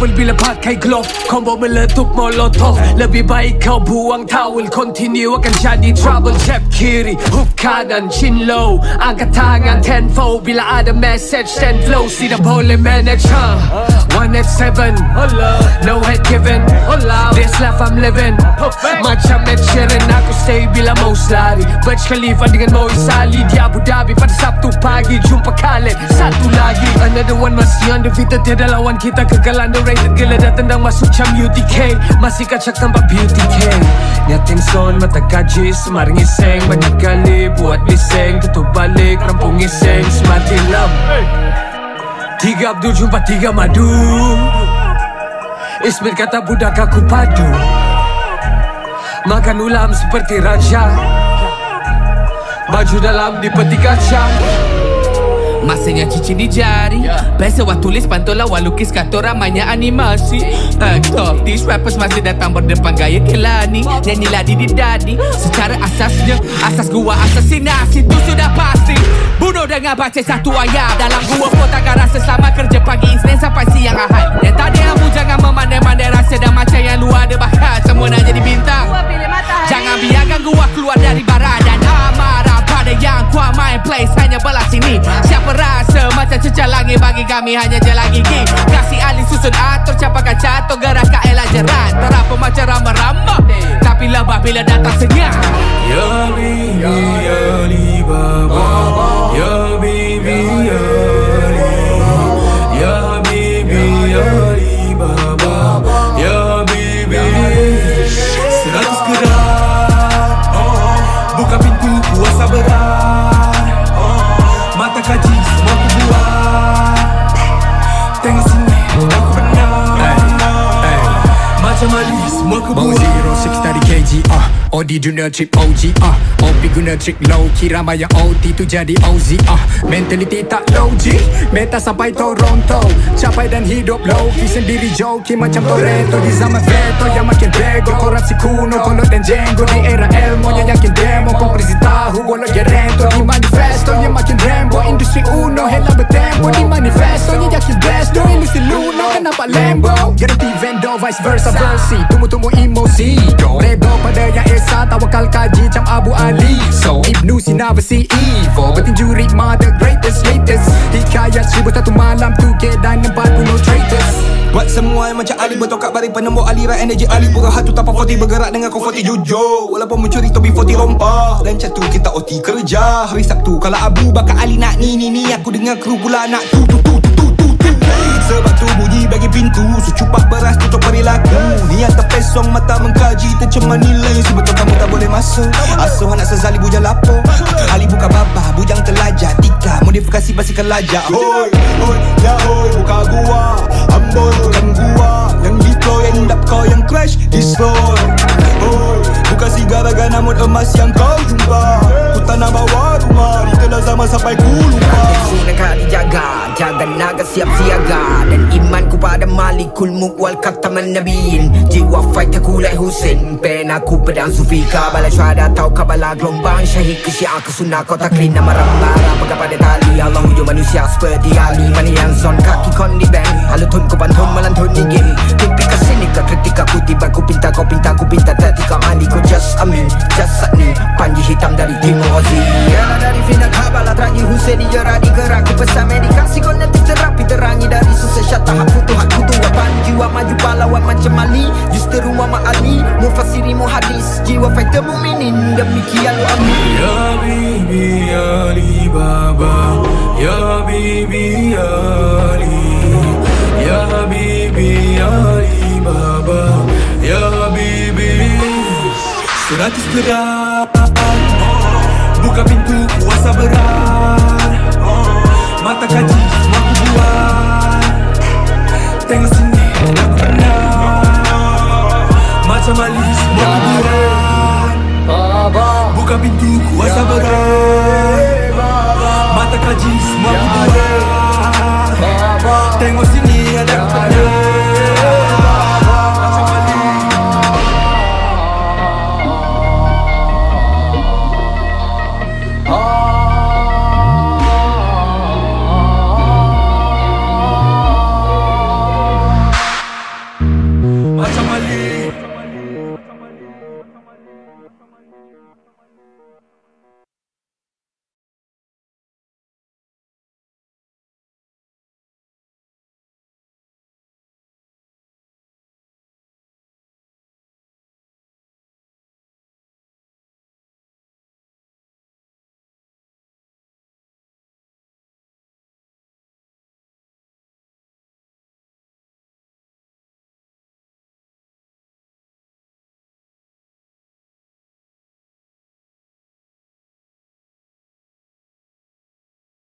Doppel bila pat kay glove. Combo med lad up molotov Lad vi bare buang tavl Continue kan jadi trouble. Chef kiri Hup kanan chin low. Anka tangan ten fo Bila ada message stand low Sida pole manager. One at seven. No head given This life I'm living. My champion Sheeran Aku stay bila mau lari Burj Khalifa dengan Moe Sali Di Abu Dhabi pada Sabtu pagi Jumpa Khaled. Satu lagi Another one masih undefeated. Tiada lawan kita Kekal underrated Geledah tendang masuk cam UTK Masih kacak tanpa beauty K. Nyatin son mata kaji Semaring iseng. Banyak kali buat bising Tutup balik rampung iseng. Semati lam Tiga Abdul jumpa tiga madu. Ismir kata budak aku padu Makan ulam seperti raja. Baju dalam di peti kaca Masanya cincin di jari. Biasa wah tulis pantol lawan lukis kata ramainya animasi. Top these rappers masih datang berdepan gaya kelani. Nyanyi ladi di dadi Secara asasnya. Asas gua asasinasi Itu sudah pasti. Bunuh dengan baca satu ayat. Dalam gua pun takkan rasa sama kerja pagi Isnin sampai siang ahad Yang tadi kamu jangan kami hanya jelah gigi Kasih alih susun atur Capakan catur Gerakkan elah jerat Terapa macam ramba-ramba Tapi lebah bila datang senyap. Ya Bibi Macam Ali semua ku Bau zero six dari KG ah. Odi dunia trip OG ah. OP guna trick low Kira maya OT tu jadi OZ ah. Mentality tak low G Meta sampai Toronto. Capai dan hidup low Key sendiri joki macam Toretto. Di zaman veto yang makin bego Korang kuno kolot dan jenggo Di era Elmo yang yakin demo Kompresi tahu walau gerento Di manifesto yang makin Rambo Industri uno hela bertempo. Di manifesto yang yakin best Do ilusi luno. Kenapa vendor vice versa versi. Tumbuh-tumbuh emosi. Redo pada yang Esa tawakal kaji macam Abu Ali. So. Ibnu Sina versi Evo Bertinju ritma the greatest latest. Hikayat seribu satu malam 2K dan 40 traitors Buat semua yang macam Ali Bertokat bari penembok aliran energi Ali Pura hatu tanpa 40 Bergerak dengan kau 40 jujur. Walaupun mencuri topi 40 rompak Dan catu kita OT kerja. Hari Sabtu Kalau Abu bakal Ali nak ni ni ni. Aku dengan kru pula nak tu tu tu tu tu tu tu. Sebab tu bunyi bagi pintu Terpesong mata mengkaji Tercemar nilai. Sebetulnya kamu tak boleh masuk Asuh anak sezali bujang lapor Ali buka babah Bujang terlajak Tika modifikasi basikal lajak Hoi Hoi Ya hoi Buka gua Amboi. Bukan gua Yang deploy End up kau yang crash Destroy Hoi Bukan si gara-gara namun emas yang kau jumpa. Ku tanam bawah rumah Itulah zaman sampai ku lupa. Sina kak dijaga Jaga. Naga siap malikul mulk wal kataman nabiin. Jiwa fight aku like Hussein. Pen aku pedang Zufika Balai syuhada tau kabala gelombang Syahid ke syiah ke sunnah. Kau tak clean nama rambara Pegang pada tali. Allah hujung manusia seperti Ali. Mana yang zon kaki kon di band Halutun ku pantun melantun di game. Mimpi ke sini ke ketika ku tiba. Ku pinta kau pinta ku pinta. Ketika Ali ku just amin Jasad ni Panji hitam dari Timur Ozi. Yalah dari Fina Kabbalah. Terangi Hussein di Yeradi gerak. Ku pesan medikasi Seratus gerak Buka pintu kuasa berat. Mata kaji semua ku buat. Tengok sini aku pernah. Macam Ali semua ku buat. Buka pintu kuasa berat